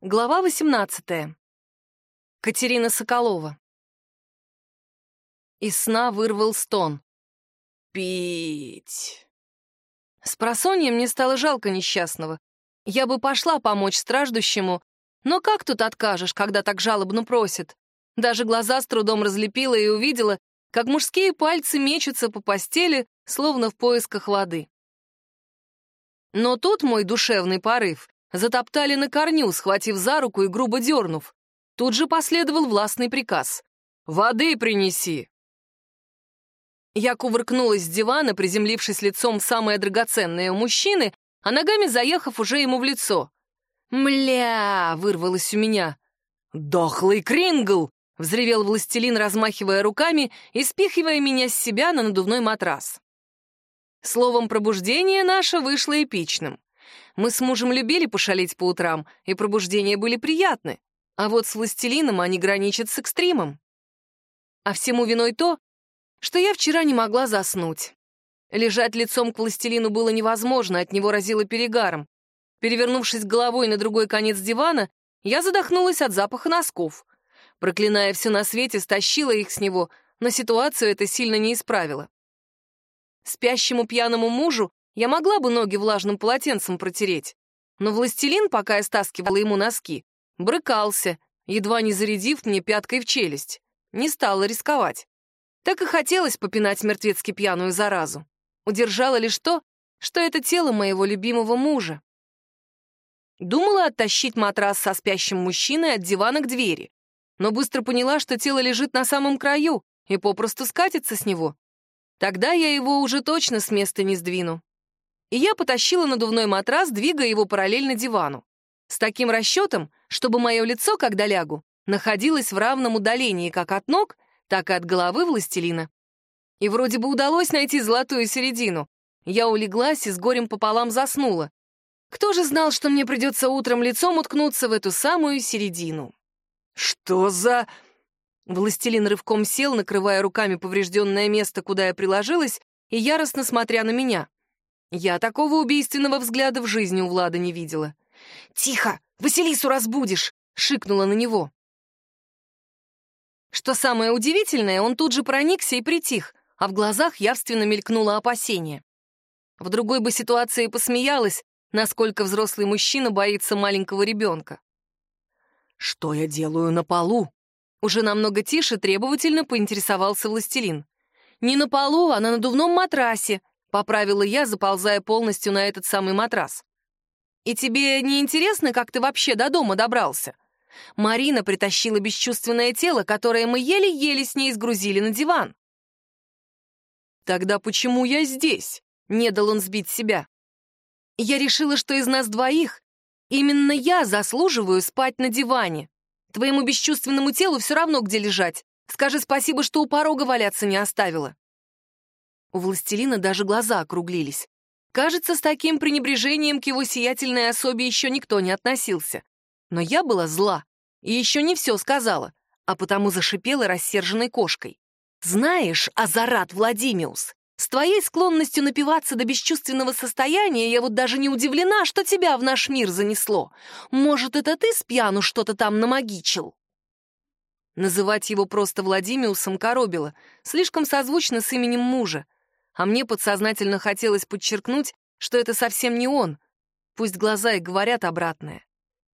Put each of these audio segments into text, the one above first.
Глава 18. Катерина Соколова. Из сна вырвал стон. «Пить!» С просонья мне стало жалко несчастного. Я бы пошла помочь страждущему, но как тут откажешь, когда так жалобно просит? Даже глаза с трудом разлепила и увидела, как мужские пальцы мечутся по постели, словно в поисках воды. Но тут мой душевный порыв затоптали на корню, схватив за руку и грубо дернув. Тут же последовал властный приказ. «Воды принеси!» Я кувыркнулась с дивана, приземлившись лицом в самое драгоценное у мужчины, а ногами заехав уже ему в лицо. «Мля!» — вырвалось у меня. «Дохлый Крингл!» — взревел властелин, размахивая руками и спихивая меня с себя на надувной матрас. Словом, пробуждение наше вышло эпичным. Мы с мужем любили пошалить по утрам, и пробуждения были приятны. А вот с властелином они граничат с экстримом. А всему виной то, что я вчера не могла заснуть. Лежать лицом к властелину было невозможно, от него разило перегаром. Перевернувшись головой на другой конец дивана, я задохнулась от запаха носков. Проклиная все на свете, стащила их с него, но ситуацию это сильно не исправило. Спящему пьяному мужу я могла бы ноги влажным полотенцем протереть, но властелин, пока я стаскивала ему носки, брыкался, едва не зарядив мне пяткой в челюсть. Не стала рисковать. Так и хотелось попинать мертвецки пьяную заразу. Удержала лишь то, что это тело моего любимого мужа. Думала оттащить матрас со спящим мужчиной от дивана к двери, но быстро поняла, что тело лежит на самом краю и попросту скатится с него. Тогда я его уже точно с места не сдвину и я потащила надувной матрас, двигая его параллельно дивану. С таким расчетом, чтобы мое лицо, когда лягу, находилось в равном удалении как от ног, так и от головы властелина. И вроде бы удалось найти золотую середину. Я улеглась и с горем пополам заснула. Кто же знал, что мне придется утром лицом уткнуться в эту самую середину? «Что за...» Властелин рывком сел, накрывая руками поврежденное место, куда я приложилась, и яростно смотря на меня. Я такого убийственного взгляда в жизни у Влада не видела. «Тихо! Василису разбудишь!» — шикнула на него. Что самое удивительное, он тут же проникся и притих, а в глазах явственно мелькнуло опасение. В другой бы ситуации посмеялась, насколько взрослый мужчина боится маленького ребенка. «Что я делаю на полу?» Уже намного тише требовательно поинтересовался властелин. «Не на полу, а на надувном матрасе», — поправила я, заползая полностью на этот самый матрас. «И тебе не интересно, как ты вообще до дома добрался?» Марина притащила бесчувственное тело, которое мы еле-еле с ней сгрузили на диван. «Тогда почему я здесь?» — не дал он сбить себя. «Я решила, что из нас двоих именно я заслуживаю спать на диване. Твоему бесчувственному телу все равно, где лежать. Скажи спасибо, что у порога валяться не оставила». У властелина даже глаза округлились. Кажется, с таким пренебрежением к его сиятельной особе еще никто не относился. Но я была зла и еще не все сказала, а потому зашипела рассерженной кошкой. «Знаешь, Азарат Владимиус, с твоей склонностью напиваться до бесчувственного состояния я вот даже не удивлена, что тебя в наш мир занесло. Может, это ты с пьяну что-то там намагичил?» Называть его просто Владимиусом коробило, слишком созвучно с именем мужа а мне подсознательно хотелось подчеркнуть, что это совсем не он. Пусть глаза и говорят обратное.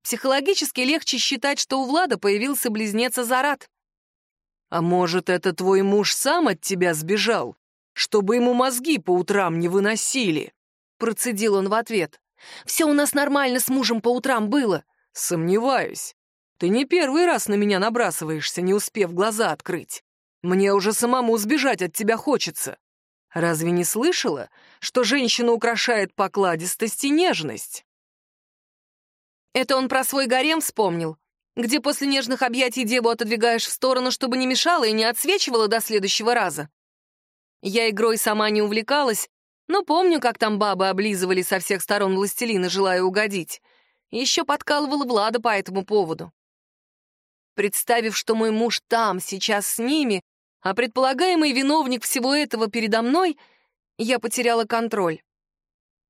Психологически легче считать, что у Влада появился близнец Азарат. «А может, это твой муж сам от тебя сбежал, чтобы ему мозги по утрам не выносили?» Процедил он в ответ. «Все у нас нормально с мужем по утрам было». «Сомневаюсь. Ты не первый раз на меня набрасываешься, не успев глаза открыть. Мне уже самому сбежать от тебя хочется. Разве не слышала, что женщину украшает покладистость и нежность? Это он про свой гарем вспомнил, где после нежных объятий деву отодвигаешь в сторону, чтобы не мешала и не отсвечивала до следующего раза. Я игрой сама не увлекалась, но помню, как там бабы облизывали со всех сторон властелина, желая угодить. Еще подкалывала Влада по этому поводу. Представив, что мой муж там, сейчас с ними, а предполагаемый виновник всего этого передо мной, я потеряла контроль.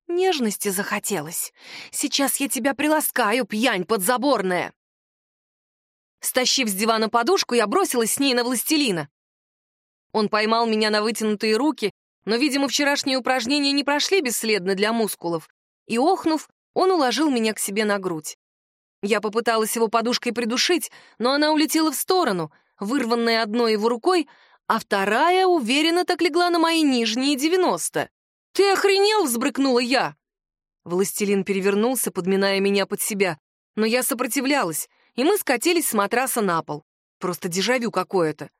Нежности захотелось. Сейчас я тебя приласкаю, пьянь подзаборная. Стащив с дивана подушку, я бросилась с ней на властелина. Он поймал меня на вытянутые руки, но, видимо, вчерашние упражнения не прошли бесследно для мускулов, и, охнув, он уложил меня к себе на грудь. Я попыталась его подушкой придушить, но она улетела в сторону, вырванная одной его рукой, а вторая уверенно так легла на мои нижние девяносто. «Ты охренел?» — взбрыкнула я. Властелин перевернулся, подминая меня под себя, но я сопротивлялась, и мы скатились с матраса на пол. Просто дежавю какое-то.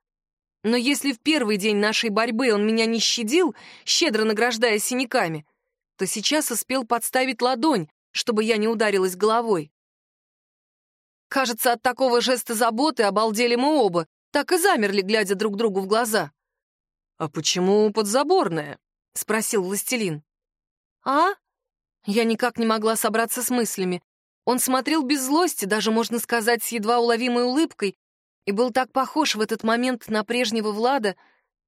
Но если в первый день нашей борьбы он меня не щадил, щедро награждая синяками, то сейчас успел подставить ладонь, чтобы я не ударилась головой. Кажется, от такого жеста заботы обалдели мы оба, так и замерли, глядя друг другу в глаза. «А почему подзаборная?» — спросил властелин. «А?» Я никак не могла собраться с мыслями. Он смотрел без злости, даже, можно сказать, с едва уловимой улыбкой, и был так похож в этот момент на прежнего Влада,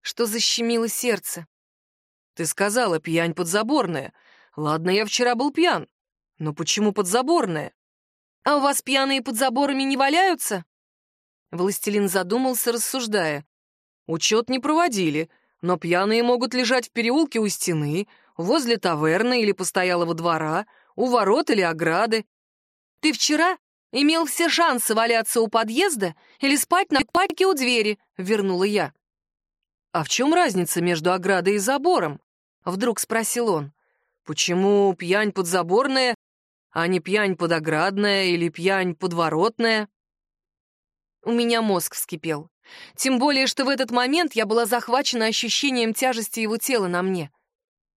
что защемило сердце. «Ты сказала, пьянь подзаборная. Ладно, я вчера был пьян. Но почему подзаборная?» «А у вас пьяные под заборами не валяются?» Властелин задумался, рассуждая. «Учет не проводили, но пьяные могут лежать в переулке у стены, возле таверны или постоялого двора, у ворот или ограды. Ты вчера имел все шансы валяться у подъезда или спать на пайке у двери», — вернула я. «А в чем разница между оградой и забором?» — вдруг спросил он. «Почему пьянь подзаборная, а не пьянь подоградная или пьянь подворотная?» У меня мозг вскипел. Тем более, что в этот момент я была захвачена ощущением тяжести его тела на мне.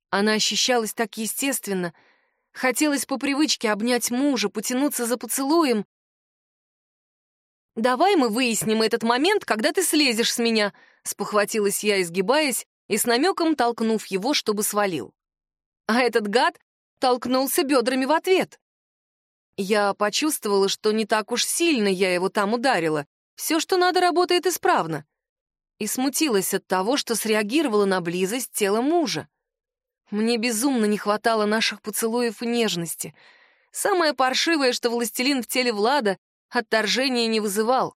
Она ощущалась так естественно — Хотелось по привычке обнять мужа, потянуться за поцелуем. «Давай мы выясним этот момент, когда ты слезешь с меня», — спохватилась я, изгибаясь и с намеком толкнув его, чтобы свалил. А этот гад толкнулся бедрами в ответ. Я почувствовала, что не так уж сильно я его там ударила. Все, что надо, работает исправно. И смутилась от того, что среагировала на близость тела мужа. Мне безумно не хватало наших поцелуев и нежности. Самое паршивое, что властелин в теле Влада отторжения не вызывал.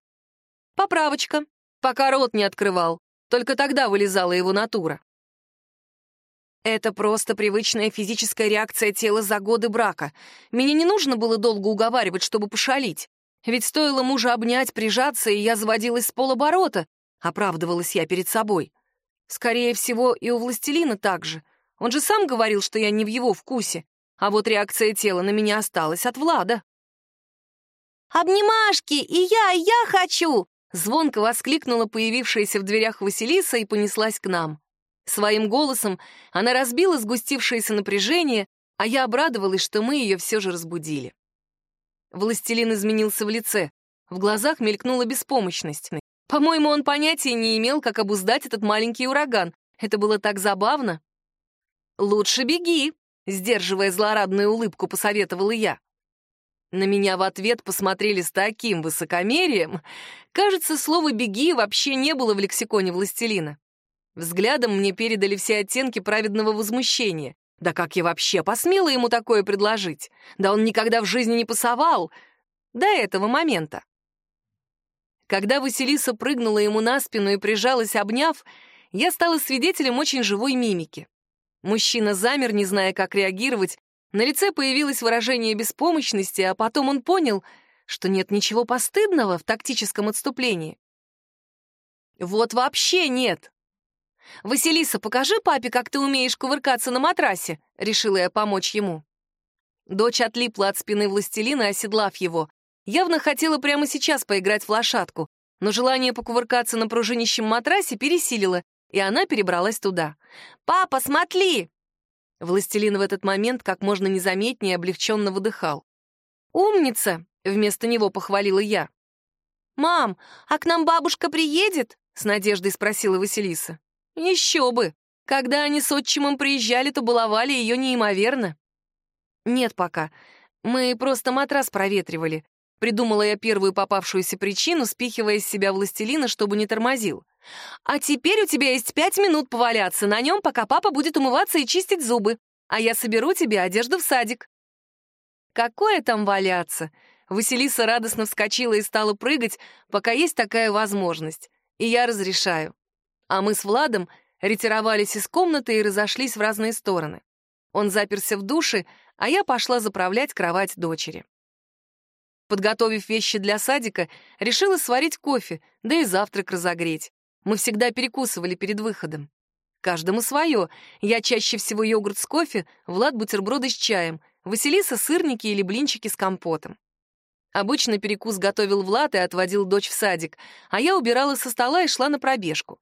Поправочка, пока рот не открывал, только тогда вылезала его натура. Это просто привычная физическая реакция тела за годы брака. Меня не нужно было долго уговаривать, чтобы пошалить. Ведь стоило мужа обнять, прижаться, и я заводилась с полоборота, оправдывалась я перед собой. Скорее всего, и у властелина так же — он же сам говорил, что я не в его вкусе. А вот реакция тела на меня осталась от Влада. «Обнимашки! И я, и я хочу!» Звонко воскликнула появившаяся в дверях Василиса и понеслась к нам. Своим голосом она разбила сгустившееся напряжение, а я обрадовалась, что мы ее все же разбудили. Властелин изменился в лице. В глазах мелькнула беспомощность. По-моему, он понятия не имел, как обуздать этот маленький ураган. Это было так забавно. «Лучше беги», — сдерживая злорадную улыбку, посоветовала я. На меня в ответ посмотрели с таким высокомерием. Кажется, слово «беги» вообще не было в лексиконе властелина. Взглядом мне передали все оттенки праведного возмущения. Да как я вообще посмела ему такое предложить? Да он никогда в жизни не пасовал. До этого момента. Когда Василиса прыгнула ему на спину и прижалась, обняв, я стала свидетелем очень живой мимики. Мужчина замер, не зная, как реагировать. На лице появилось выражение беспомощности, а потом он понял, что нет ничего постыдного в тактическом отступлении. Вот вообще нет. «Василиса, покажи папе, как ты умеешь кувыркаться на матрасе», — решила я помочь ему. Дочь отлипла от спины властелина, оседлав его. Явно хотела прямо сейчас поиграть в лошадку, но желание покувыркаться на пружинищем матрасе пересилило, и она перебралась туда. «Папа, смотри!» Властелин в этот момент как можно незаметнее облегченно выдыхал. «Умница!» — вместо него похвалила я. «Мам, а к нам бабушка приедет?» — с надеждой спросила Василиса. «Еще бы! Когда они с отчимом приезжали, то баловали ее неимоверно». «Нет пока. Мы просто матрас проветривали. Придумала я первую попавшуюся причину, спихивая из себя властелина, чтобы не тормозил. «А теперь у тебя есть пять минут поваляться на нем, пока папа будет умываться и чистить зубы. а я соберу тебе одежду в садик». Какое там валяться? Василиса радостно вскочила и стала прыгать, пока есть такая возможность. И я разрешаю. А мы с Владом ретировались из комнаты и разошлись в разные стороны. Он заперся в душе, а я пошла заправлять кровать дочери. Подготовив вещи для садика, решила сварить кофе, да и завтрак разогреть. Мы всегда перекусывали перед выходом. Каждому свое. Я чаще всего йогурт с кофе, Влад бутерброды с чаем, Василиса сырники или блинчики с компотом. Обычно перекус готовил Влад и отводил дочь в садик, а я убирала со стола и шла на пробежку.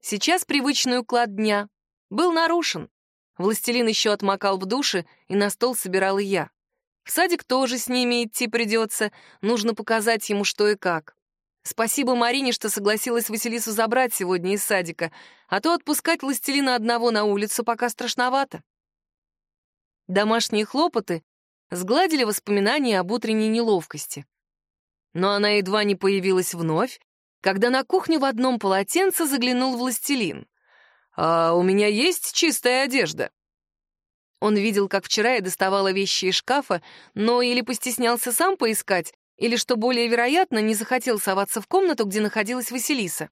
Сейчас привычный уклад дня был нарушен. Властелин еще отмокал в душе, и на стол собирала я. В садик тоже с ними идти придется, нужно показать ему что и как. Спасибо Марине, что согласилась Василису забрать сегодня из садика, а то отпускать властелина одного на улицу пока страшновато. Домашние хлопоты сгладили воспоминания об утренней неловкости. Но она едва не появилась вновь, когда на кухню в одном полотенце заглянул властелин. «А у меня есть чистая одежда?» Он видел, как вчера я доставала вещи из шкафа, но или постеснялся сам поискать, или, что более вероятно, не захотел соваться в комнату, где находилась Василиса.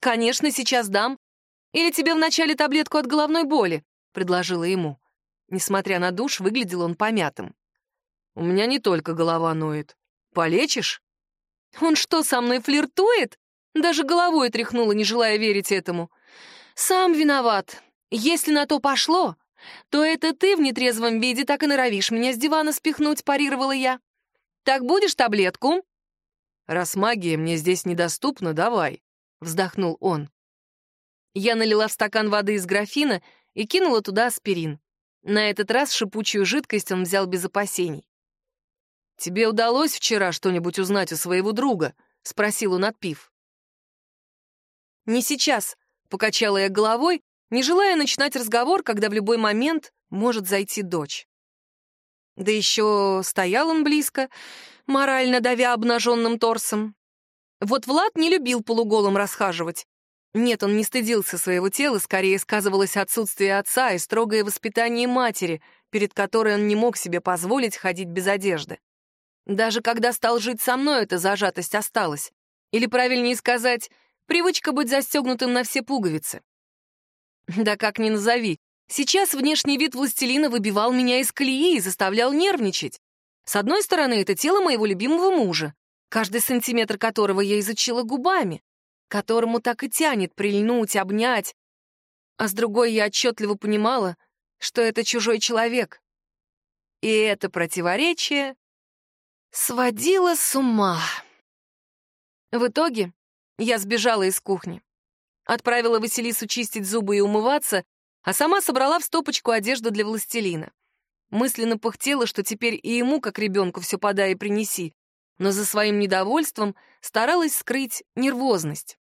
«Конечно, сейчас дам. Или тебе вначале таблетку от головной боли?» — предложила ему. Несмотря на душ, выглядел он помятым. «У меня не только голова ноет. Полечишь?» «Он что, со мной флиртует?» Даже головой тряхнула, не желая верить этому. «Сам виноват. Если на то пошло, то это ты в нетрезвом виде так и норовишь меня с дивана спихнуть», — парировала я. Так будешь таблетку?» «Раз магия мне здесь недоступна, давай», — вздохнул он. Я налила в стакан воды из графина и кинула туда аспирин. На этот раз шипучую жидкость он взял без опасений. «Тебе удалось вчера что-нибудь узнать у своего друга?» — спросил он, отпив. «Не сейчас», — покачала я головой, не желая начинать разговор, когда в любой момент может зайти дочь. Да еще стоял он близко, морально давя обнаженным торсом. Вот Влад не любил полуголым расхаживать. Нет, он не стыдился своего тела, скорее сказывалось отсутствие отца и строгое воспитание матери, перед которой он не мог себе позволить ходить без одежды. Даже когда стал жить со мной, эта зажатость осталась. Или, правильнее сказать, привычка быть застегнутым на все пуговицы. Да как ни назови, Сейчас внешний вид властелина выбивал меня из колеи и заставлял нервничать. С одной стороны, это тело моего любимого мужа, каждый сантиметр которого я изучила губами, которому так и тянет прильнуть, обнять. А с другой я отчетливо понимала, что это чужой человек. И это противоречие сводило с ума. В итоге я сбежала из кухни. Отправила Василису чистить зубы и умываться, а сама собрала в стопочку одежду для властелина. Мысленно пыхтела, что теперь и ему, как ребенку, все подай и принеси, но за своим недовольством старалась скрыть нервозность.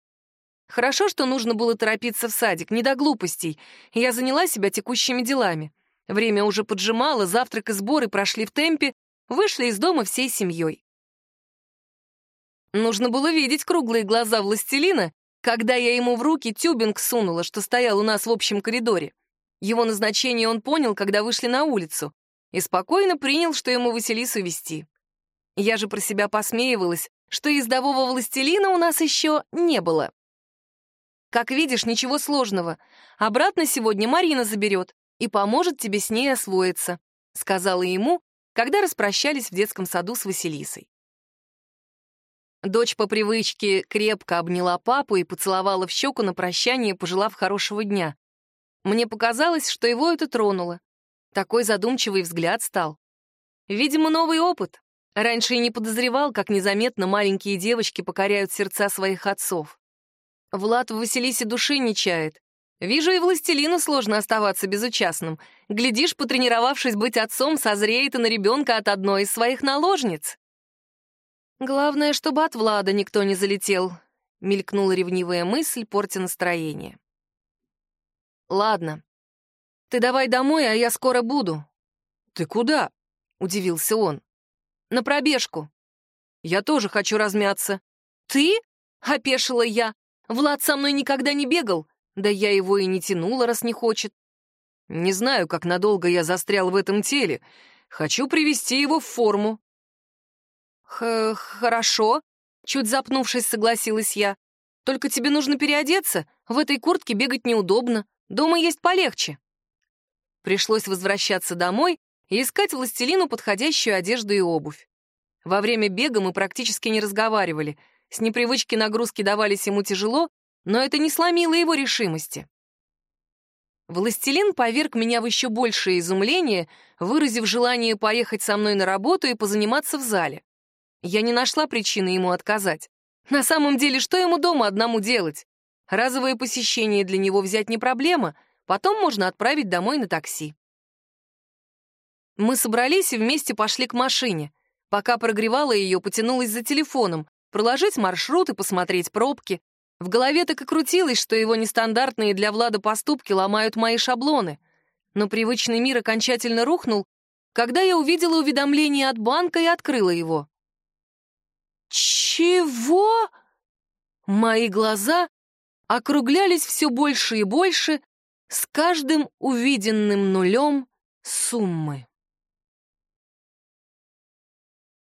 Хорошо, что нужно было торопиться в садик, не до глупостей, я заняла себя текущими делами. Время уже поджимало, завтрак и сборы прошли в темпе, вышли из дома всей семьей. Нужно было видеть круглые глаза властелина, когда я ему в руки тюбинг сунула, что стоял у нас в общем коридоре. Его назначение он понял, когда вышли на улицу, и спокойно принял, что ему Василису вести. Я же про себя посмеивалась, что ездового властелина у нас еще не было. Как видишь, ничего сложного. Обратно сегодня Марина заберет и поможет тебе с ней освоиться, сказала ему, когда распрощались в детском саду с Василисой. Дочь по привычке крепко обняла папу и поцеловала в щеку на прощание, пожелав хорошего дня. Мне показалось, что его это тронуло. Такой задумчивый взгляд стал. Видимо, новый опыт. Раньше и не подозревал, как незаметно маленькие девочки покоряют сердца своих отцов. Влад в Василисе души не чает. Вижу, и властелину сложно оставаться безучастным. Глядишь, потренировавшись быть отцом, созреет и на ребенка от одной из своих наложниц. «Главное, чтобы от Влада никто не залетел», — мелькнула ревнивая мысль, портя настроение. «Ладно. Ты давай домой, а я скоро буду». «Ты куда?» — удивился он. «На пробежку». «Я тоже хочу размяться». «Ты?» — опешила я. «Влад со мной никогда не бегал. Да я его и не тянула, раз не хочет». Не знаю, как надолго я застрял в этом теле. Хочу привести его в форму». Х «Хорошо», — чуть запнувшись, согласилась я. «Только тебе нужно переодеться. В этой куртке бегать неудобно. Дома есть полегче». Пришлось возвращаться домой и искать властелину подходящую одежду и обувь. Во время бега мы практически не разговаривали. С непривычки нагрузки давались ему тяжело, но это не сломило его решимости. Властелин поверг меня в еще большее изумление, выразив желание поехать со мной на работу и позаниматься в зале. Я не нашла причины ему отказать. На самом деле, что ему дома одному делать? Разовое посещение для него взять не проблема, Потом можно отправить домой на такси. Мы собрались и вместе пошли к машине. Пока прогревала ее, потянулась за телефоном, проложить маршрут и посмотреть пробки. В голове так и крутилось, что его нестандартные для Влада поступки ломают мои шаблоны. Но привычный мир окончательно рухнул, когда я увидела уведомление от банка и открыла его. «Чего?» Мои глаза округлялись все больше и больше, с каждым увиденным нулем суммы.